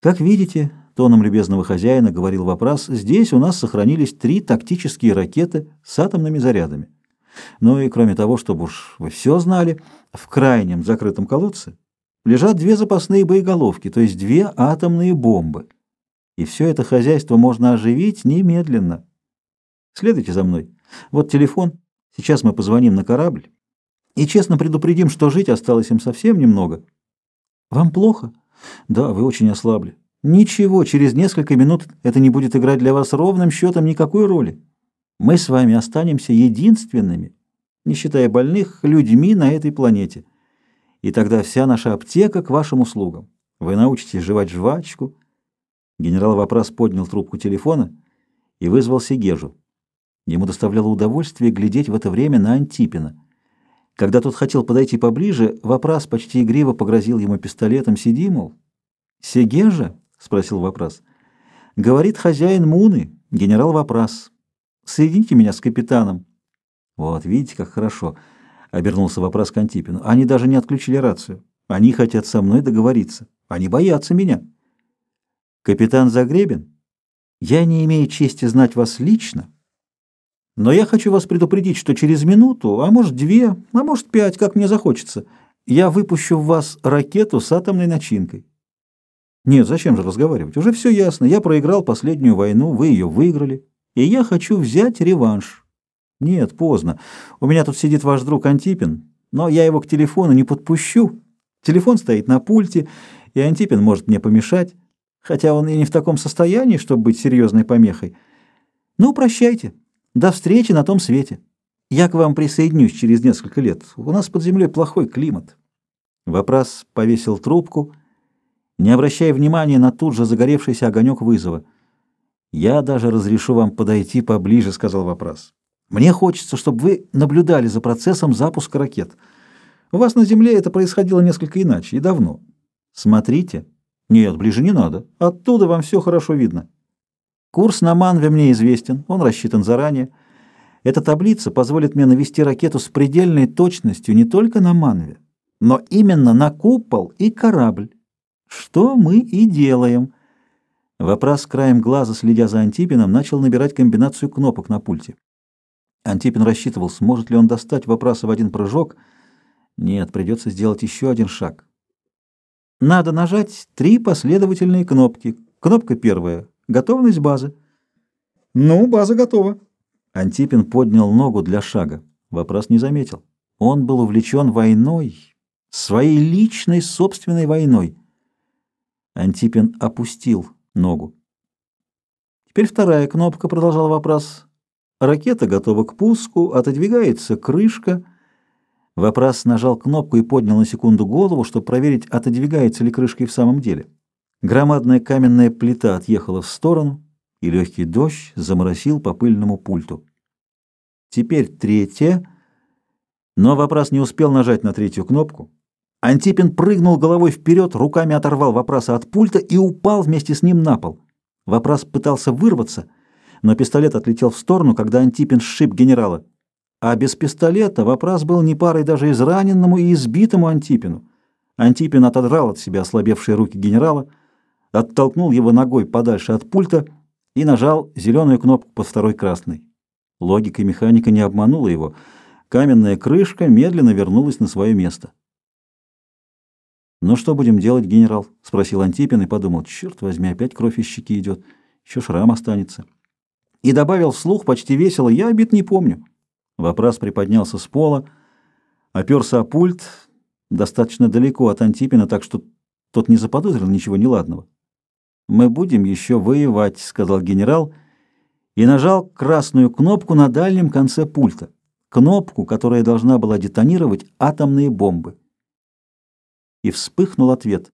Как видите, тоном любезного хозяина говорил вопрос, здесь у нас сохранились три тактические ракеты с атомными зарядами. Ну и кроме того, чтобы уж вы все знали, в крайнем закрытом колодце лежат две запасные боеголовки, то есть две атомные бомбы. И все это хозяйство можно оживить немедленно. Следуйте за мной. Вот телефон. Сейчас мы позвоним на корабль и честно предупредим, что жить осталось им совсем немного. Вам плохо? Да, вы очень ослабли. Ничего, через несколько минут это не будет играть для вас ровным счетом никакой роли. Мы с вами останемся единственными, не считая больных, людьми на этой планете. И тогда вся наша аптека к вашим услугам. Вы научитесь жевать жвачку. Генерал Вопрос поднял трубку телефона и вызвал Сегежу. Ему доставляло удовольствие глядеть в это время на Антипина. Когда тот хотел подойти поближе, Вопрос почти игриво погрозил ему пистолетом. «Сиди, мол». «Сегежа?» — спросил Вопрос. «Говорит хозяин Муны, генерал Вопрос. Соедините меня с капитаном». «Вот, видите, как хорошо», — обернулся Вопрос к Антипину. «Они даже не отключили рацию. Они хотят со мной договориться. Они боятся меня». «Капитан Загребин, я не имею чести знать вас лично». Но я хочу вас предупредить, что через минуту, а может две, а может пять, как мне захочется, я выпущу в вас ракету с атомной начинкой. Нет, зачем же разговаривать? Уже все ясно. Я проиграл последнюю войну, вы ее выиграли, и я хочу взять реванш. Нет, поздно. У меня тут сидит ваш друг Антипин, но я его к телефону не подпущу. Телефон стоит на пульте, и Антипин может мне помешать, хотя он и не в таком состоянии, чтобы быть серьезной помехой. Ну, прощайте. До встречи на том свете. Я к вам присоединюсь через несколько лет. У нас под землей плохой климат. Вопрос повесил трубку, не обращая внимания на тут же загоревшийся огонек вызова. «Я даже разрешу вам подойти поближе», — сказал вопрос. «Мне хочется, чтобы вы наблюдали за процессом запуска ракет. У вас на Земле это происходило несколько иначе и давно. Смотрите». «Нет, ближе не надо. Оттуда вам все хорошо видно». Курс на Манве мне известен, он рассчитан заранее. Эта таблица позволит мне навести ракету с предельной точностью не только на Манве, но именно на купол и корабль. Что мы и делаем. Вопрос краем глаза, следя за Антипином, начал набирать комбинацию кнопок на пульте. Антипин рассчитывал, сможет ли он достать вопроса в один прыжок. Нет, придется сделать еще один шаг. Надо нажать три последовательные кнопки. Кнопка первая Готовность базы. Ну, база готова. Антипин поднял ногу для шага. Вопрос не заметил. Он был увлечен войной, своей личной собственной войной. Антипин опустил ногу. Теперь вторая кнопка, продолжал вопрос. Ракета готова к пуску, отодвигается крышка. Вопрос нажал кнопку и поднял на секунду голову, чтобы проверить, отодвигается ли крышка и в самом деле. Громадная каменная плита отъехала в сторону, и легкий дождь заморосил по пыльному пульту. Теперь третья, но вопрос не успел нажать на третью кнопку. Антипин прыгнул головой вперед, руками оторвал вопроса от пульта и упал вместе с ним на пол. Вопрос пытался вырваться, но пистолет отлетел в сторону, когда Антипин сшиб генерала. А без пистолета вопрос был не парой даже израненному и избитому Антипину. Антипин отодрал от себя ослабевшие руки генерала, оттолкнул его ногой подальше от пульта и нажал зеленую кнопку под второй красной. Логика механика не обманула его. Каменная крышка медленно вернулась на свое место. «Ну что будем делать, генерал?» — спросил Антипин и подумал, «Черт возьми, опять кровь из щеки идет, еще шрам останется». И добавил вслух почти весело, «Я обид не помню». Вопрос приподнялся с пола, оперся о пульт достаточно далеко от Антипина, так что тот не заподозрил ничего неладного. «Мы будем еще воевать», — сказал генерал и нажал красную кнопку на дальнем конце пульта, кнопку, которая должна была детонировать атомные бомбы. И вспыхнул ответ.